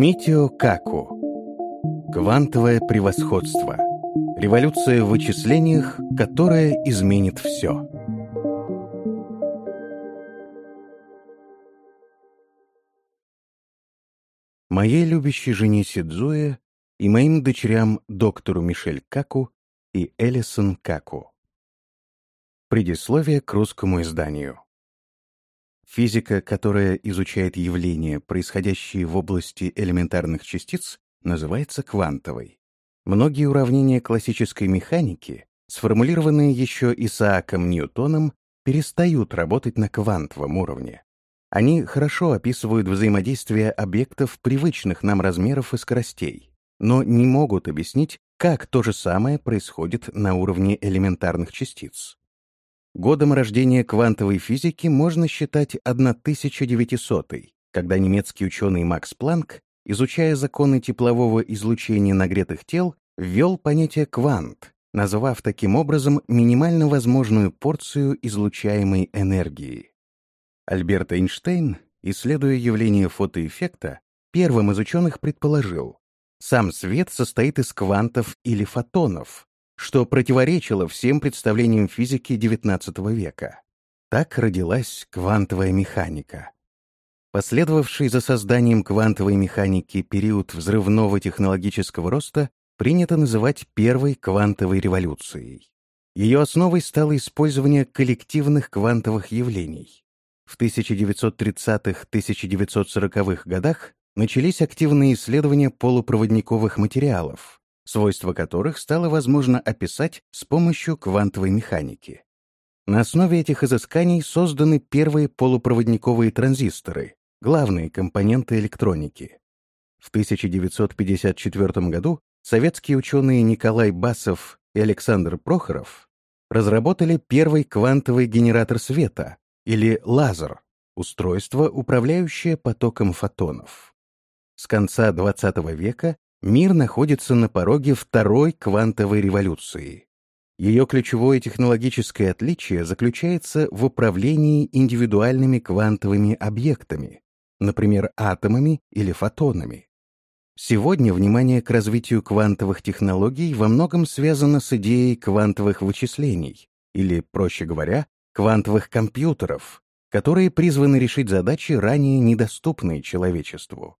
Митио Каку. Квантовое превосходство. Революция в вычислениях, которая изменит все. Моей любящей жене Сидзуэ и моим дочерям доктору Мишель Каку и Элисон Каку. Предисловие к русскому изданию. Физика, которая изучает явления, происходящие в области элементарных частиц, называется квантовой. Многие уравнения классической механики, сформулированные еще Исааком Ньютоном, перестают работать на квантовом уровне. Они хорошо описывают взаимодействие объектов привычных нам размеров и скоростей, но не могут объяснить, как то же самое происходит на уровне элементарных частиц. Годом рождения квантовой физики можно считать 1900 когда немецкий ученый Макс Планк, изучая законы теплового излучения нагретых тел, ввел понятие «квант», назвав таким образом минимально возможную порцию излучаемой энергии. Альберт Эйнштейн, исследуя явление фотоэффекта, первым из ученых предположил, сам свет состоит из квантов или фотонов, что противоречило всем представлениям физики XIX века. Так родилась квантовая механика. Последовавший за созданием квантовой механики период взрывного технологического роста принято называть первой квантовой революцией. Ее основой стало использование коллективных квантовых явлений. В 1930-1940-х годах начались активные исследования полупроводниковых материалов, свойства которых стало возможно описать с помощью квантовой механики. На основе этих изысканий созданы первые полупроводниковые транзисторы, главные компоненты электроники. В 1954 году советские ученые Николай Басов и Александр Прохоров разработали первый квантовый генератор света, или лазер, устройство, управляющее потоком фотонов. С конца XX века Мир находится на пороге второй квантовой революции. Ее ключевое технологическое отличие заключается в управлении индивидуальными квантовыми объектами, например, атомами или фотонами. Сегодня внимание к развитию квантовых технологий во многом связано с идеей квантовых вычислений, или, проще говоря, квантовых компьютеров, которые призваны решить задачи, ранее недоступные человечеству.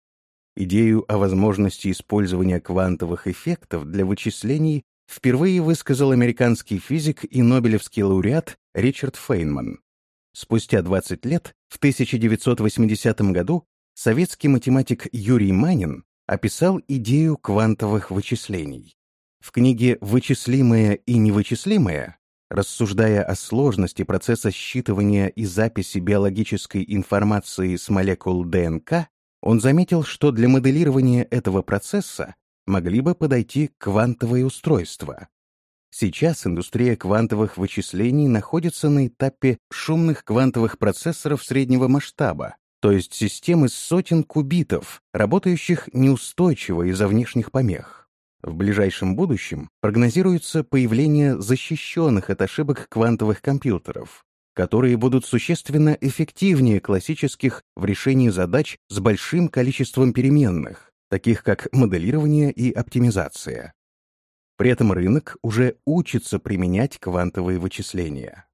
Идею о возможности использования квантовых эффектов для вычислений впервые высказал американский физик и нобелевский лауреат Ричард Фейнман. Спустя 20 лет, в 1980 году, советский математик Юрий Манин описал идею квантовых вычислений. В книге «Вычислимое и невычислимое», рассуждая о сложности процесса считывания и записи биологической информации с молекул ДНК, он заметил, что для моделирования этого процесса могли бы подойти квантовые устройства. Сейчас индустрия квантовых вычислений находится на этапе шумных квантовых процессоров среднего масштаба, то есть системы сотен кубитов, работающих неустойчиво из-за внешних помех. В ближайшем будущем прогнозируется появление защищенных от ошибок квантовых компьютеров, которые будут существенно эффективнее классических в решении задач с большим количеством переменных, таких как моделирование и оптимизация. При этом рынок уже учится применять квантовые вычисления.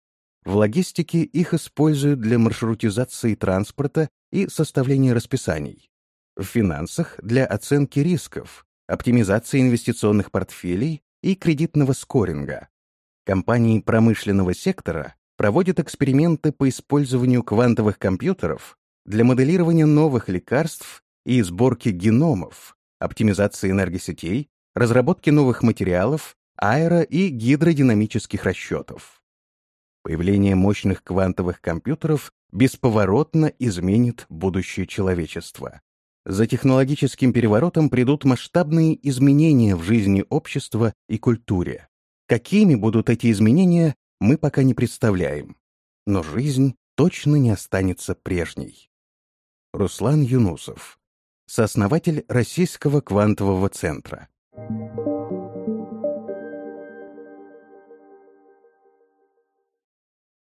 В логистике их используют для маршрутизации транспорта и составления расписаний. В финансах — для оценки рисков, оптимизации инвестиционных портфелей и кредитного скоринга. Компании промышленного сектора проводит эксперименты по использованию квантовых компьютеров для моделирования новых лекарств и сборки геномов, оптимизации энергосетей, разработки новых материалов, аэро- и гидродинамических расчетов. Появление мощных квантовых компьютеров бесповоротно изменит будущее человечества. За технологическим переворотом придут масштабные изменения в жизни общества и культуре. Какими будут эти изменения, мы пока не представляем. Но жизнь точно не останется прежней. Руслан Юнусов, сооснователь Российского квантового центра.